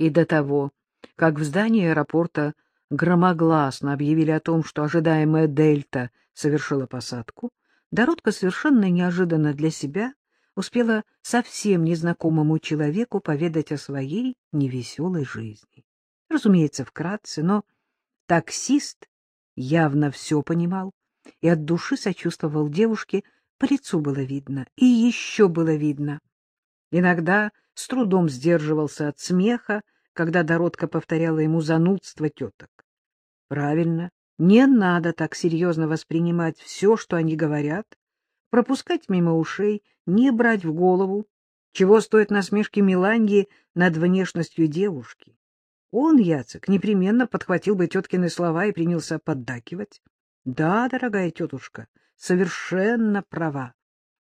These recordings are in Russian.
И до того, как в здании аэропорта громогласно объявили о том, что ожидаемая «Дельта» совершила посадку, Доротка совершенно неожиданно для себя успела совсем незнакомому человеку поведать о своей невеселой жизни. Разумеется, вкратце, но таксист явно все понимал и от души сочувствовал девушке, по лицу было видно, и еще было видно. Иногда с трудом сдерживался от смеха, когда Доротка повторяла ему занудство теток. Правильно, не надо так серьезно воспринимать все, что они говорят, пропускать мимо ушей, не брать в голову, чего стоят насмешки Миланьи над внешностью девушки. Он, Яцек, непременно подхватил бы теткины слова и принялся поддакивать. Да, дорогая тетушка, совершенно права.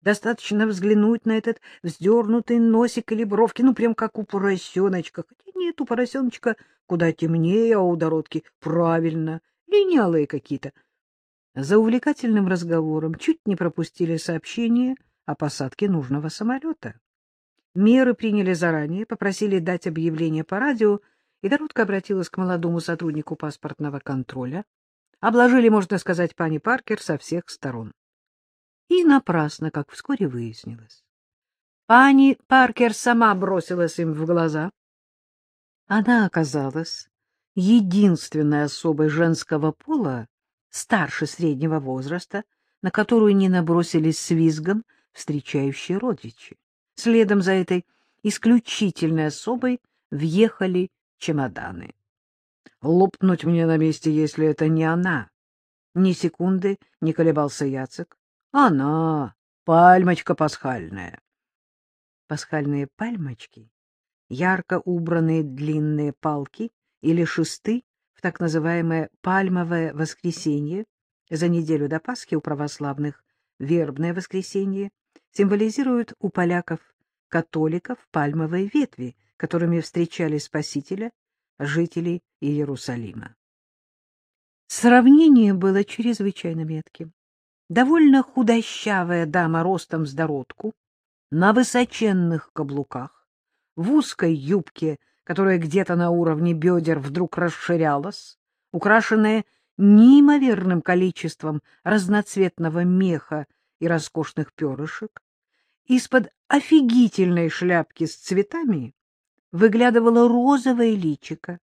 Достаточно взглянуть на этот вздернутый носик или бровки, ну, прям как у поросеночка. Хотя нет, у поросеночка куда темнее, а у Дородки правильно, линялые какие-то. За увлекательным разговором чуть не пропустили сообщение о посадке нужного самолета. Меры приняли заранее, попросили дать объявление по радио, и Дородка обратилась к молодому сотруднику паспортного контроля. Обложили, можно сказать, пани Паркер со всех сторон. И напрасно, как вскоре выяснилось. Пани Паркер сама бросилась им в глаза. Она оказалась единственной особой женского пола, старше среднего возраста, на которую не набросились с визгом встречающие родичи. Следом за этой исключительной особой въехали чемоданы. Лопнуть мне на месте, если это не она. Ни секунды не колебался Яцек. Она, пальмочка пасхальная. Пасхальные пальмочки, ярко убранные длинные палки или шесты в так называемое пальмовое воскресенье, за неделю до Пасхи у православных вербное воскресенье, символизируют у поляков-католиков пальмовые ветви, которыми встречали Спасителя жители Иерусалима. Сравнение было чрезвычайно метким. Довольно худощавая дама ростом с дородку, на высоченных каблуках, в узкой юбке, которая где-то на уровне бедер вдруг расширялась, украшенная неимоверным количеством разноцветного меха и роскошных перышек, из-под офигительной шляпки с цветами выглядывало розовое личико.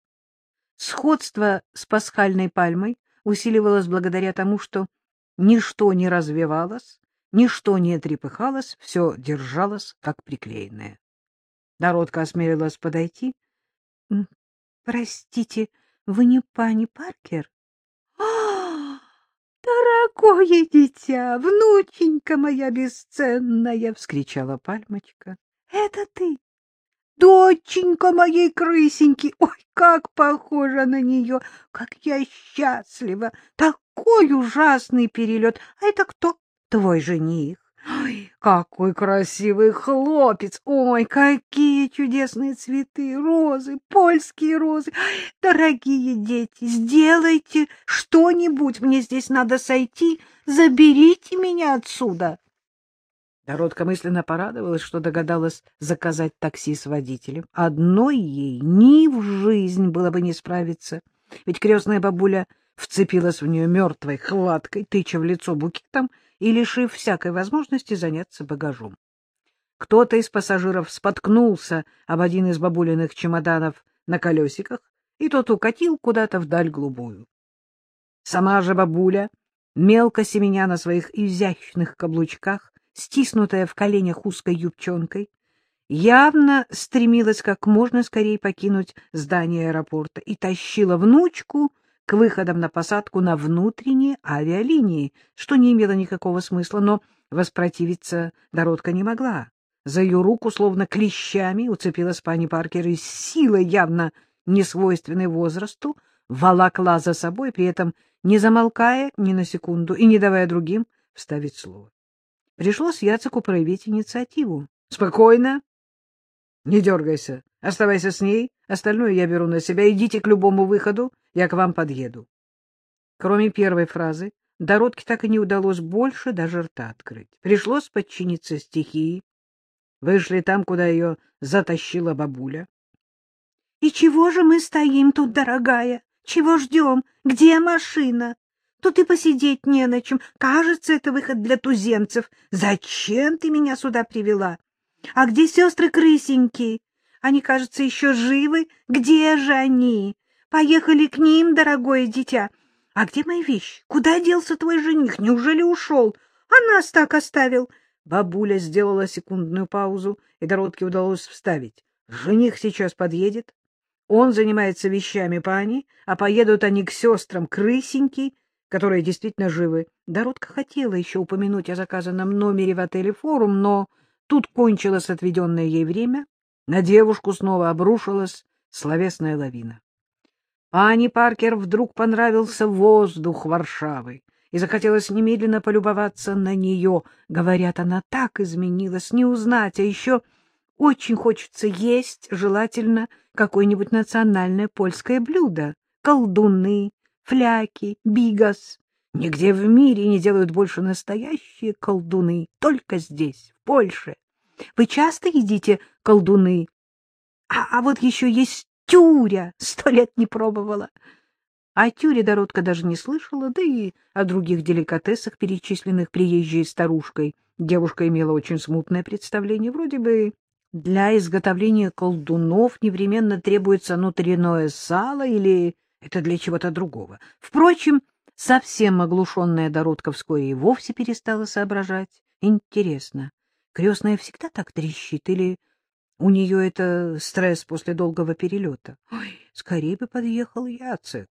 Сходство с пасхальной пальмой усиливалось благодаря тому, что ничто не развивалось, ничто не трепыхалось, все держалось как приклеенное. Народка осмелилась подойти. — Простите, вы не пани Паркер? «А, — Дорогое дитя, внученька моя бесценная! — вскричала пальмочка. — Это ты? Доченька моей крысеньки, ой, как похожа на нее, как я счастлива! Такой ужасный перелет! А это кто? Твой жених. Ой, какой красивый хлопец! Ой, какие чудесные цветы! Розы, польские розы! Ой, дорогие дети, сделайте что-нибудь, мне здесь надо сойти, заберите меня отсюда! Дородка мысленно порадовалась, что догадалась заказать такси с водителем. Одной ей ни в жизнь было бы не справиться, ведь крестная бабуля вцепилась в нее мертвой хваткой, тыча в лицо букетом и лишив всякой возможности заняться багажом. Кто-то из пассажиров споткнулся об один из бабулиных чемоданов на колесиках, и тот укатил куда-то вдаль голубую. Сама же бабуля, мелко семеня на своих изящных каблучках, стиснутая в коленях узкой юбчонкой, явно стремилась как можно скорее покинуть здание аэропорта и тащила внучку к выходам на посадку на внутренние авиалинии, что не имело никакого смысла, но воспротивиться Доротка не могла. За ее руку, словно клещами, уцепилась пани Паркер и с силой, явно несвойственной возрасту, волокла за собой, при этом не замолкая ни на секунду и не давая другим вставить слово. Пришлось Яцеку проявить инициативу. — Спокойно. Не дергайся. Оставайся с ней. Остальное я беру на себя. Идите к любому выходу. Я к вам подъеду. Кроме первой фразы, Дородке так и не удалось больше даже рта открыть. Пришлось подчиниться стихии. Вышли там, куда ее затащила бабуля. И чего же мы стоим тут, дорогая? Чего ждем? Где машина? Тут и посидеть не на чем. Кажется, это выход для туземцев. Зачем ты меня сюда привела? А где сестры крысеньки? Они, кажется, еще живы. Где же они? Поехали к ним, дорогое дитя. А где мои вещи? Куда делся твой жених? Неужели ушел? А нас так оставил. Бабуля сделала секундную паузу, и Доротке удалось вставить. Жених сейчас подъедет. Он занимается вещами пани, а поедут они к сестрам Крысеньки, которые действительно живы. Доротка хотела еще упомянуть о заказанном номере в отеле «Форум», но тут кончилось отведенное ей время. На девушку снова обрушилась словесная лавина. Ани Паркер вдруг понравился воздух Варшавы, и захотелось немедленно полюбоваться на нее. Говорят, она так изменилась, не узнать, а еще очень хочется есть, желательно, какое-нибудь национальное польское блюдо. Колдуны, фляки, бигас. Нигде в мире не делают больше настоящие колдуны, только здесь, в Польше. Вы часто едите колдуны? А, а вот еще есть тюря, сто лет не пробовала. О тюре Доротка даже не слышала, да и о других деликатесах, перечисленных приезжей старушкой. Девушка имела очень смутное представление. Вроде бы для изготовления колдунов непременно требуется внутреннее сало или это для чего-то другого. Впрочем, совсем оглушенная Доротка вскоре и вовсе перестала соображать. Интересно, крестная всегда так трещит или у нее это стресс после долгого перелета? Ой, скорее бы подъехал Яцек.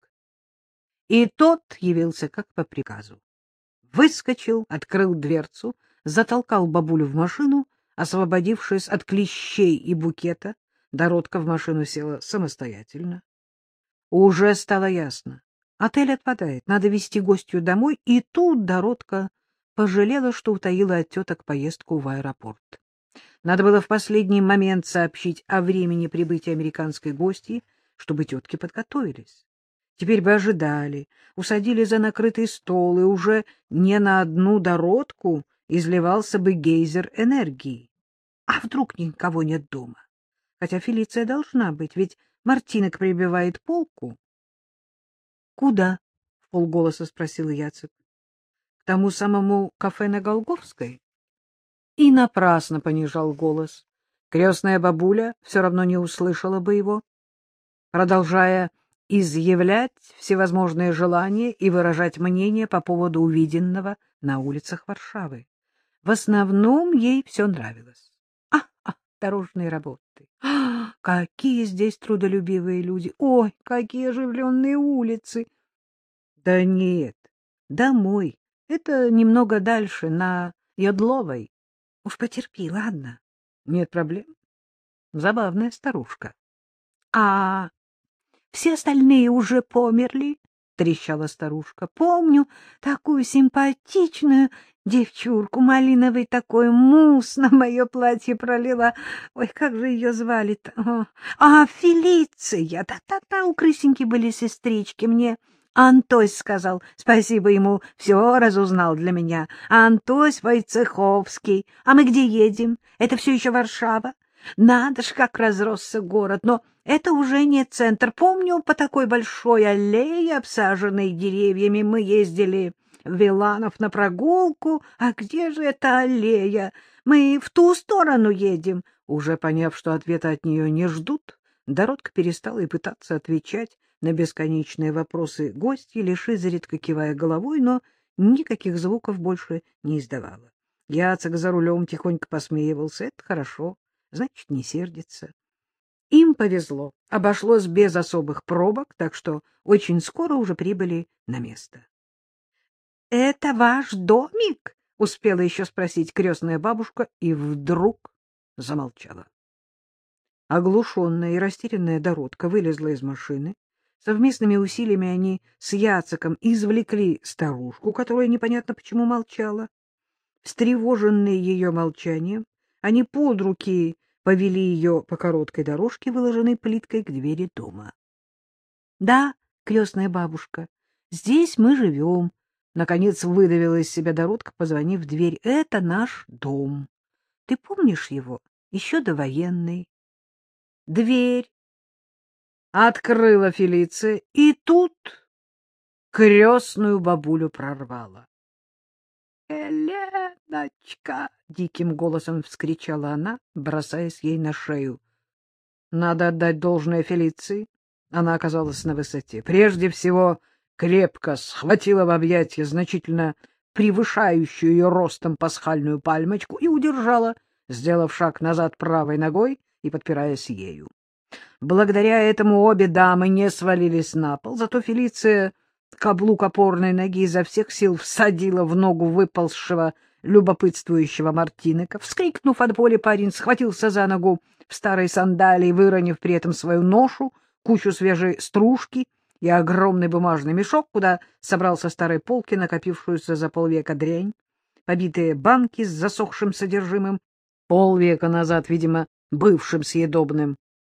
И тот явился как по приказу. Выскочил, открыл дверцу, затолкал бабулю в машину, освободившись от клещей и букета, Доротка в машину села самостоятельно. Уже стало ясно. Отель отпадает, надо везти гостью домой, и тут Доротка пожалела, что утаила от теток поездку в аэропорт. Надо было в последний момент сообщить о времени прибытия американской гости, чтобы тетки подготовились. Теперь бы ожидали, усадили за накрытый стол, и уже не на одну Доротку изливался бы гейзер энергии. А вдруг никого нет дома? Хотя Фелиция должна быть, ведь Мартинок прибивает полку. — Куда? — в полголоса спросил Яцек. — тому самому кафе на Голговской? И напрасно понижал голос. Крестная бабуля все равно не услышала бы его. Продолжая изъявлять всевозможные желания и выражать мнение по поводу увиденного на улицах Варшавы. В основном ей все нравилось. А, а дорожные работы. А, какие здесь трудолюбивые люди. Ой, какие оживленные улицы. Да нет, домой. Это немного дальше, на Йодловой. Уж потерпи, ладно. Нет проблем. Забавная старушка. А все остальные уже померли? — трещала старушка. — Помню такую симпатичную девчурку, малиновый такой мусс на мое платье пролила. Ой, как же ее звали-то? А, Фелиция! Да-да-да, у крысеньки были сестрички. Мне Антось сказал, спасибо ему, все разузнал для меня. Антось Войцеховский. А мы где едем? Это все еще Варшава? Надо ж, как разросся город, но это уже не центр. Помню, по такой большой аллее, обсаженной деревьями, мы ездили в Виланов на прогулку. А где же эта аллея? Мы в ту сторону едем. Уже поняв, что ответа от нее не ждут, Доротка перестала и пытаться отвечать на бесконечные вопросы гостья, лишь изредка кивая головой, но никаких звуков больше не издавала. Яцек за рулем тихонько посмеивался. Это хорошо, значит, не сердится. Им повезло, обошлось без особых пробок, так что очень скоро уже прибыли на место. — Это ваш домик? — успела еще спросить крестная бабушка, и вдруг замолчала. Оглушенная и растерянная Доротка вылезла из машины. Совместными усилиями они с Яцеком извлекли старушку, которая непонятно почему молчала. Встревоженные ее молчанием, они под руки повели ее по короткой дорожке, выложенной плиткой, к двери дома. — Да, крестная бабушка, здесь мы живем, — наконец выдавила из себя Доротка, позвонив в дверь. — Это наш дом. Ты помнишь его? Еще довоенный. Дверь Открыла Фелиция, и тут крестную бабулю прорвала. «Эленочка!» — диким голосом вскричала она, бросаясь ей на шею. Надо отдать должное Фелиции. Она оказалась на высоте. Прежде всего, крепко схватила в объятия значительно превышающую ее ростом пасхальную пальмочку и удержала, сделав шаг назад правой ногой и подпираясь ею. Благодаря этому обе дамы не свалились на пол, зато Фелиция каблук опорной ноги изо всех сил всадила в ногу выползшего любопытствующего Мартинека. Вскрикнув от боли, парень схватился за ногу в старой сандалии, выронив при этом свою ношу, кучу свежей стружки и огромный бумажный мешок, куда собрал со старой полки накопившуюся за полвека дрянь, побитые банки с засохшим содержимым, полвека назад, видимо, бывшим съедобным,